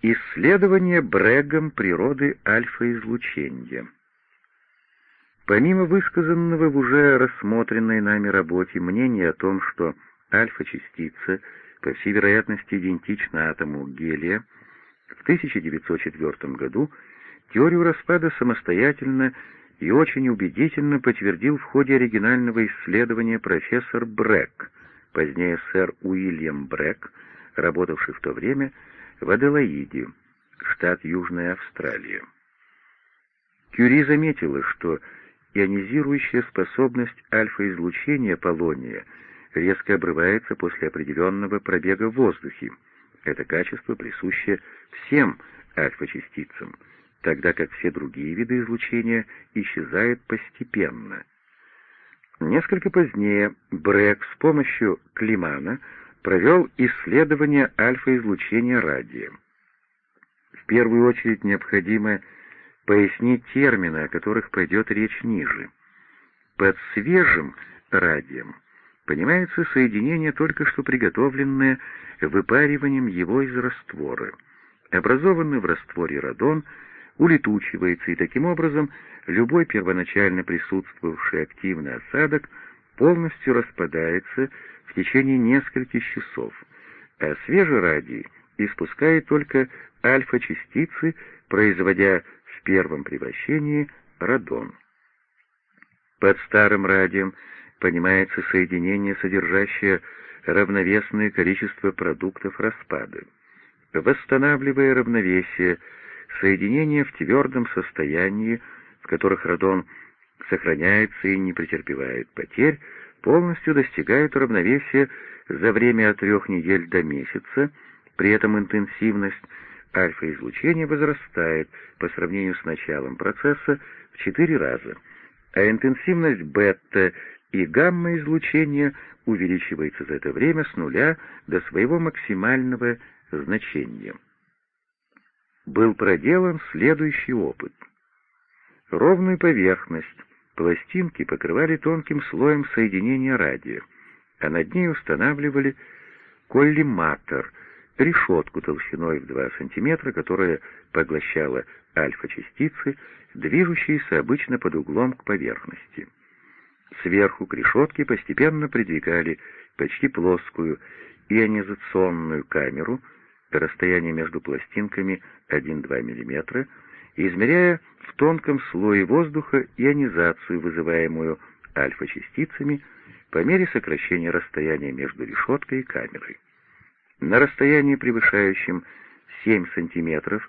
Исследование Брэгом природы альфа-излучения. Помимо высказанного в уже рассмотренной нами работе мнения о том, что альфа-частица по всей вероятности идентична атому гелия, в 1904 году теорию распада самостоятельно и очень убедительно подтвердил в ходе оригинального исследования профессор Брэк, позднее сэр Уильям Брэк, работавший в то время в Аделаиде, штат Южная Австралия. Кюри заметила, что ионизирующая способность альфа-излучения полония резко обрывается после определенного пробега в воздухе. Это качество присуще всем альфа-частицам, тогда как все другие виды излучения исчезают постепенно. Несколько позднее Брэк с помощью Климана провел исследование альфа-излучения радием. В первую очередь необходимо пояснить термины, о которых пойдет речь ниже. Под свежим радием понимается соединение, только что приготовленное выпариванием его из раствора. Образованный в растворе радон улетучивается, и таким образом любой первоначально присутствовавший активный осадок полностью распадается в течение нескольких часов, а свежий радий испускает только альфа-частицы, производя в первом превращении радон. Под старым радием понимается соединение, содержащее равновесное количество продуктов распада. Восстанавливая равновесие, соединения в твердом состоянии, в которых радон сохраняется и не претерпевает потерь, полностью достигают равновесия за время от трех недель до месяца, при этом интенсивность альфа-излучения возрастает по сравнению с началом процесса в четыре раза, а интенсивность бета и гамма-излучения увеличивается за это время с нуля до своего максимального значения. Был проделан следующий опыт. Ровную поверхность Пластинки покрывали тонким слоем соединения радия, а над ней устанавливали коллиматор, решетку толщиной в 2 см, которая поглощала альфа-частицы, движущиеся обычно под углом к поверхности. Сверху к решетке постепенно придвигали почти плоскую ионизационную камеру, расстояние между пластинками 1-2 мм, измеряя в тонком слое воздуха ионизацию, вызываемую альфа-частицами, по мере сокращения расстояния между решеткой и камерой. На расстоянии, превышающем 7 см,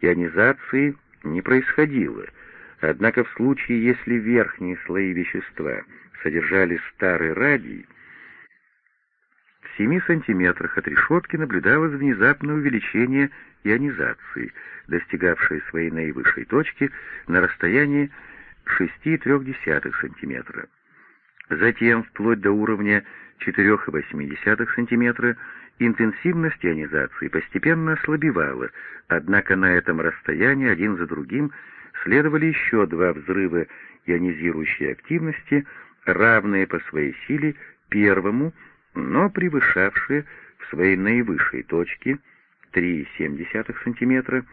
ионизации не происходило, однако в случае, если верхние слои вещества содержали старый радий, 7 сантиметрах от решетки наблюдалось внезапное увеличение ионизации, достигавшее своей наивысшей точки на расстоянии 6,3 см. Затем, вплоть до уровня 4,8 см, интенсивность ионизации постепенно ослабевала, однако на этом расстоянии один за другим следовали еще два взрыва ионизирующей активности, равные по своей силе первому но превышавшие в своей наивысшей точке 3,7 см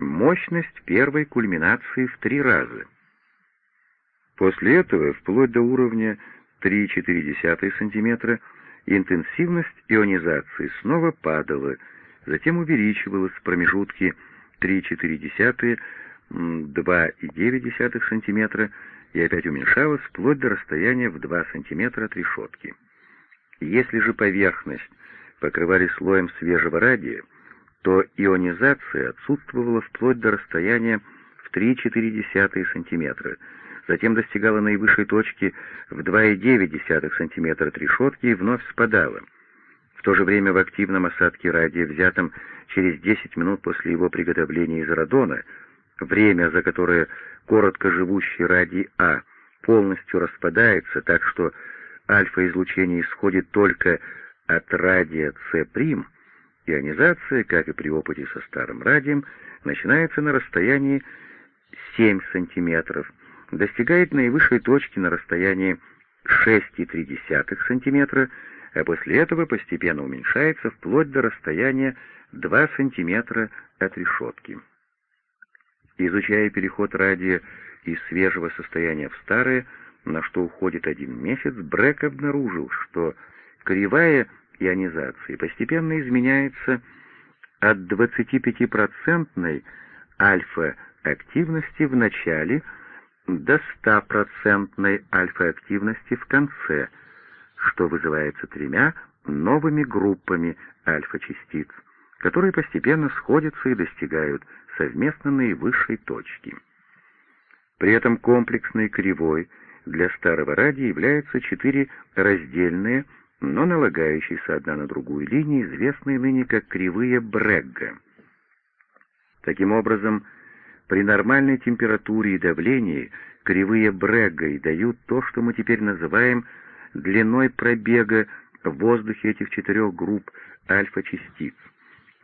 мощность первой кульминации в три раза. После этого, вплоть до уровня 3,4 см, интенсивность ионизации снова падала, затем увеличивалась в промежутке 3,4 2,9 см и опять уменьшалась вплоть до расстояния в 2 см от решетки. Если же поверхность покрывали слоем свежего радия, то ионизация отсутствовала вплоть до расстояния в 3,4 см, затем достигала наивысшей точки в 2,9 см от решетки и вновь спадала. В то же время в активном осадке радия, взятом через 10 минут после его приготовления из радона, время, за которое короткоживущий радий А полностью распадается, так что альфа-излучение исходит только от радия С', ионизация, как и при опыте со старым радием, начинается на расстоянии 7 см, достигает наивысшей точки на расстоянии 6,3 см, а после этого постепенно уменьшается вплоть до расстояния 2 см от решетки. Изучая переход радия из свежего состояния в старое, на что уходит один месяц, Брэк обнаружил, что кривая ионизации постепенно изменяется от 25% альфа-активности в начале до 100% альфа-активности в конце, что вызывается тремя новыми группами альфа-частиц, которые постепенно сходятся и достигают совместно наивысшей точки. При этом комплексной кривой для старого радия являются четыре раздельные, но налагающиеся одна на другую линии, известные ныне как кривые Брегга. Таким образом, при нормальной температуре и давлении кривые Брегга и дают то, что мы теперь называем длиной пробега в воздухе этих четырех групп альфа-частиц.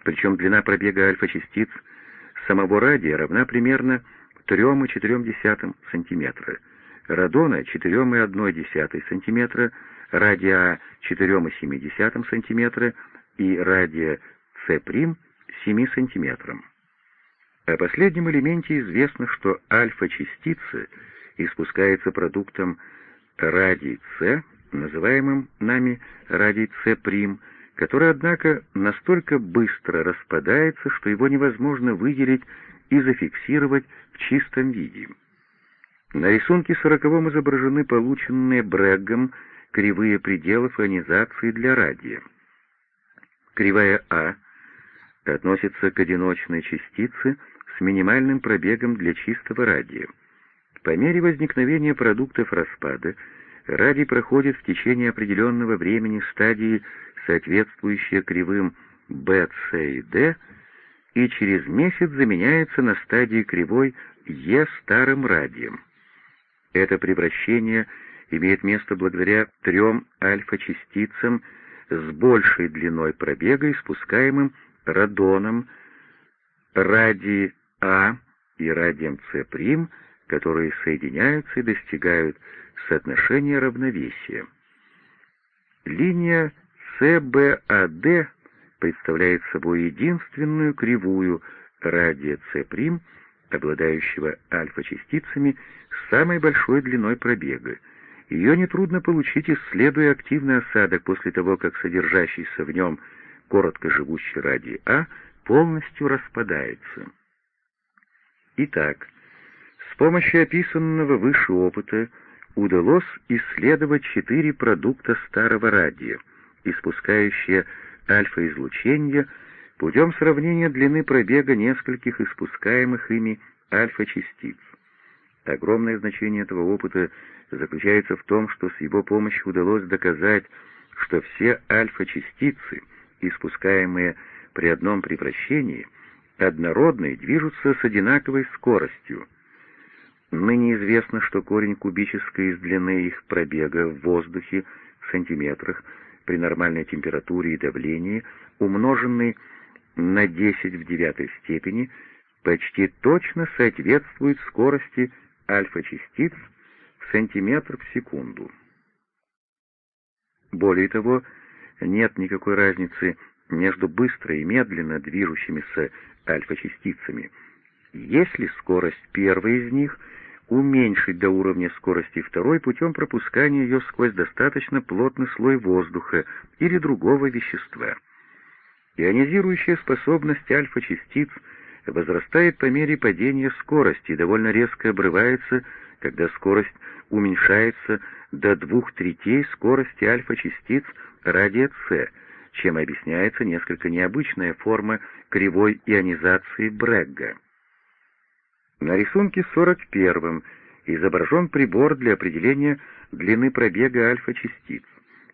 Причем длина пробега альфа-частиц самого радия равна примерно 3,4 см, радона 4,1 см, радия 4,7 см и радия С' 7 см. О последнем элементе известно, что альфа-частица испускается продуктом радий С, называемым нами радий С', который, однако, настолько быстро распадается, что его невозможно выделить и зафиксировать в чистом виде. На рисунке сороковом изображены полученные Брэггом кривые пределов ионизации для радия. Кривая А относится к одиночной частице с минимальным пробегом для чистого радия. По мере возникновения продуктов распада радий проходит в течение определенного времени стадии соответствующие кривым B, C и D, и через месяц заменяется на стадии кривой E старым радием. Это превращение имеет место благодаря трем альфа-частицам с большей длиной пробега, испускаемым радоном, радий А и радием С', которые соединяются и достигают соотношения равновесия. Линия СБАД представляет собой единственную кривую радия С', обладающего альфа-частицами с самой большой длиной пробега. Ее нетрудно получить, исследуя активный осадок после того, как содержащийся в нем короткоживущий радий А полностью распадается. Итак, с помощью описанного выше опыта удалось исследовать четыре продукта старого радия — испускающие альфа-излучение путем сравнения длины пробега нескольких испускаемых ими альфа-частиц. Огромное значение этого опыта заключается в том, что с его помощью удалось доказать, что все альфа-частицы, испускаемые при одном превращении, однородные движутся с одинаковой скоростью. Ныне известно, что корень кубической из длины их пробега в воздухе в сантиметрах при нормальной температуре и давлении, умноженный на 10 в девятой степени, почти точно соответствует скорости альфа-частиц в сантиметр в секунду. Более того, нет никакой разницы между быстро и медленно движущимися альфа-частицами. Если скорость первой из них — уменьшить до уровня скорости второй путем пропускания ее сквозь достаточно плотный слой воздуха или другого вещества. Ионизирующая способность альфа-частиц возрастает по мере падения скорости и довольно резко обрывается, когда скорость уменьшается до двух третей скорости альфа-частиц радия С, чем объясняется несколько необычная форма кривой ионизации Брегга. На рисунке 41 изображен прибор для определения длины пробега альфа-частиц.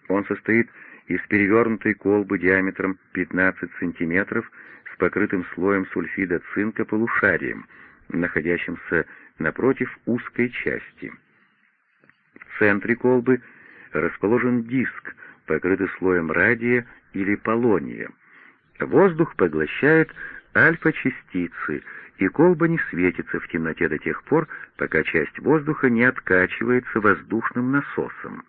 Он состоит из перевернутой колбы диаметром 15 см с покрытым слоем сульфида цинка полушарием, находящимся напротив узкой части. В центре колбы расположен диск, покрытый слоем радия или полония. Воздух поглощает альфа-частицы, и колба не светится в темноте до тех пор, пока часть воздуха не откачивается воздушным насосом.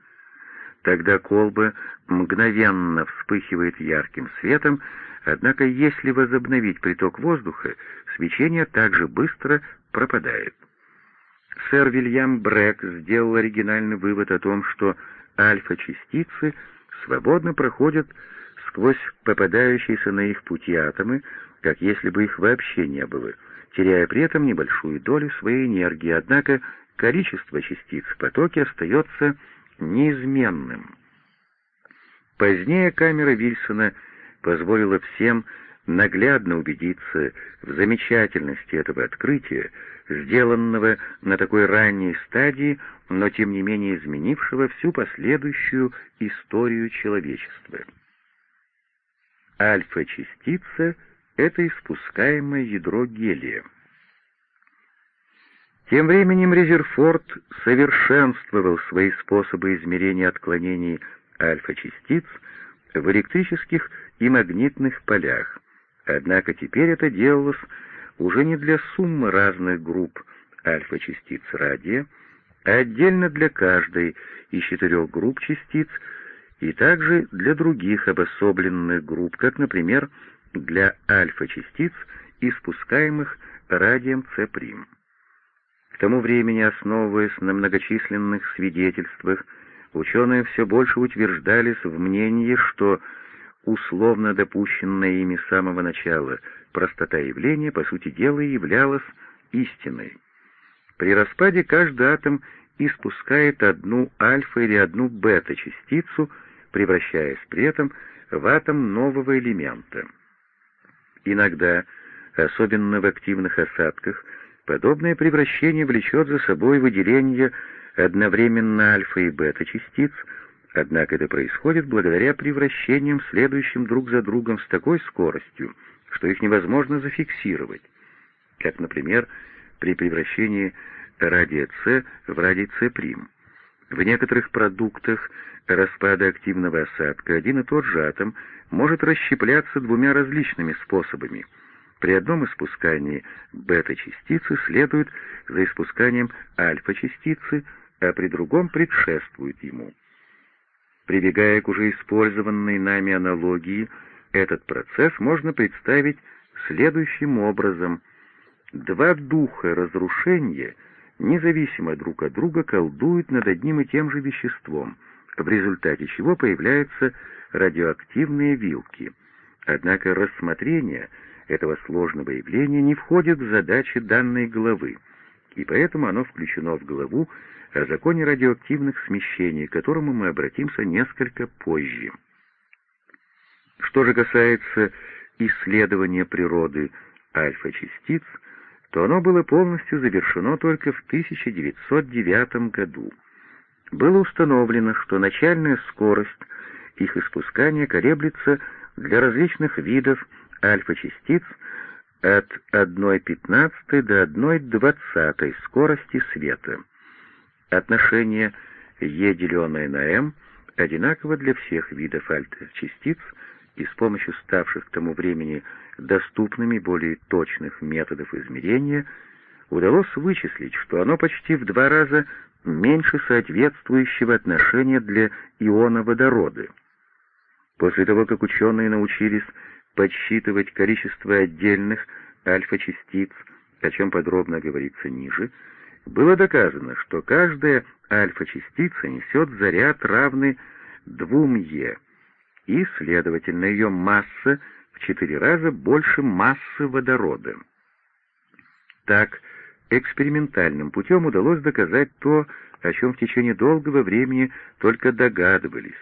Тогда колба мгновенно вспыхивает ярким светом, Однако если возобновить приток воздуха, свечение также быстро пропадает. Сэр Вильям Брэк сделал оригинальный вывод о том, что альфа-частицы свободно проходят сквозь попадающиеся на их пути атомы, как если бы их вообще не было, теряя при этом небольшую долю своей энергии, однако количество частиц в потоке остается неизменным. Позднее камера Вильсона позволила всем наглядно убедиться в замечательности этого открытия, сделанного на такой ранней стадии, но тем не менее изменившего всю последующую историю человечества. Альфа-частица — это испускаемое ядро гелия. Тем временем Резерфорд совершенствовал свои способы измерения отклонений альфа-частиц в электрических и магнитных полях, однако теперь это делалось уже не для суммы разных групп альфа-частиц радия, а отдельно для каждой из четырех групп частиц и также для других обособленных групп, как, например, для альфа-частиц, испускаемых радием С'. К тому времени, основываясь на многочисленных свидетельствах, ученые все больше утверждались в мнении, что условно допущенная ими с самого начала простота явления, по сути дела, являлась истиной. При распаде каждый атом испускает одну альфа или одну бета-частицу, превращаясь при этом в атом нового элемента. Иногда, особенно в активных осадках, Подобное превращение влечет за собой выделение одновременно альфа и бета-частиц, однако это происходит благодаря превращениям, следующим друг за другом с такой скоростью, что их невозможно зафиксировать, как, например, при превращении радия С в радий С'. В некоторых продуктах распада активного осадка один и тот же атом может расщепляться двумя различными способами — при одном испускании бета-частицы следует за испусканием альфа-частицы, а при другом предшествует ему. Прибегая к уже использованной нами аналогии, этот процесс можно представить следующим образом. Два духа разрушения, независимо друг от друга, колдуют над одним и тем же веществом, в результате чего появляются радиоактивные вилки. Однако рассмотрение — этого сложного явления не входит в задачи данной главы, и поэтому оно включено в главу о законе радиоактивных смещений, к которому мы обратимся несколько позже. Что же касается исследования природы альфа-частиц, то оно было полностью завершено только в 1909 году. Было установлено, что начальная скорость их испускания колеблется для различных видов альфа-частиц от 1,15 до 1,20 скорости света. Отношение Е деленное на М одинаково для всех видов альфа-частиц, и с помощью ставших к тому времени доступными более точных методов измерения удалось вычислить, что оно почти в два раза меньше соответствующего отношения для иона водорода. После того, как ученые научились подсчитывать количество отдельных альфа-частиц, о чем подробно говорится ниже, было доказано, что каждая альфа-частица несет заряд, равный двум Е, и, следовательно, ее масса в четыре раза больше массы водорода. Так, экспериментальным путем удалось доказать то, о чем в течение долгого времени только догадывались.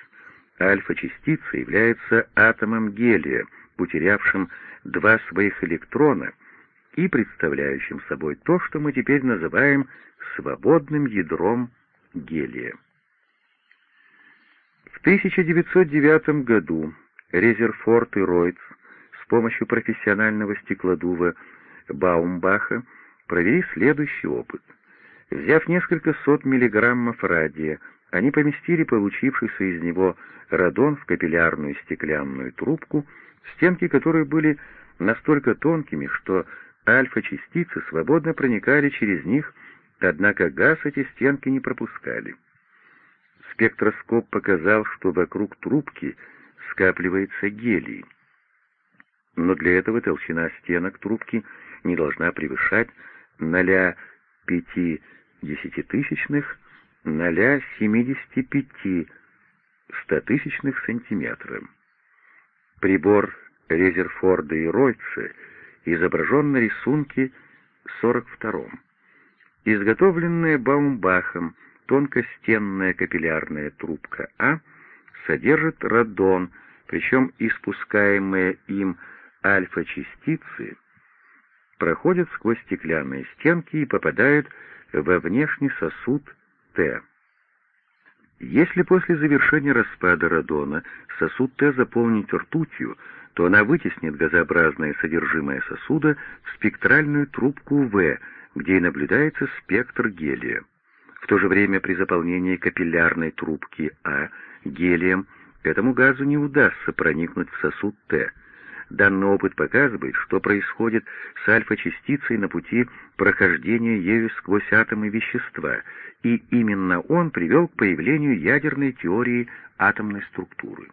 Альфа-частица является атомом гелия, утерявшим два своих электрона и представляющим собой то, что мы теперь называем свободным ядром гелия. В 1909 году Резерфорд и Ройц с помощью профессионального стеклодува Баумбаха провели следующий опыт. Взяв несколько сот миллиграммов радия, они поместили получившийся из него радон в капиллярную стеклянную трубку стенки которой были настолько тонкими, что альфа-частицы свободно проникали через них, однако газ эти стенки не пропускали. Спектроскоп показал, что вокруг трубки скапливается гелий. но для этого толщина стенок трубки не должна превышать 0,5 десятитысячных, 0,75 стотысячных сантиметра. Прибор Резерфорда и Ройца изображен на рисунке 42-м. Изготовленная Баумбахом тонкостенная капиллярная трубка А содержит радон, причем испускаемые им альфа-частицы проходят сквозь стеклянные стенки и попадают во внешний сосуд Т. Если после завершения распада радона сосуд Т заполнить ртутью, то она вытеснит газообразное содержимое сосуда в спектральную трубку В, где и наблюдается спектр гелия. В то же время при заполнении капиллярной трубки А гелием этому газу не удастся проникнуть в сосуд Т. Данный опыт показывает, что происходит с альфа-частицей на пути прохождения ею сквозь атомы вещества, и именно он привел к появлению ядерной теории атомной структуры.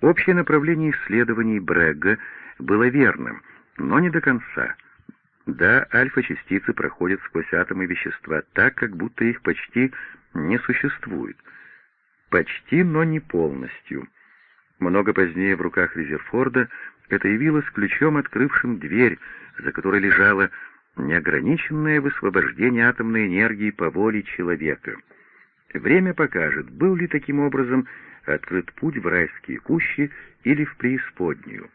Общее направление исследований Брегга было верным, но не до конца. Да, альфа-частицы проходят сквозь атомы вещества так, как будто их почти не существует. Почти, но не полностью. Много позднее в руках Резерфорда это явилось ключом, открывшим дверь, за которой лежало неограниченное высвобождение атомной энергии по воле человека. Время покажет, был ли таким образом открыт путь в райские кущи или в преисподнюю.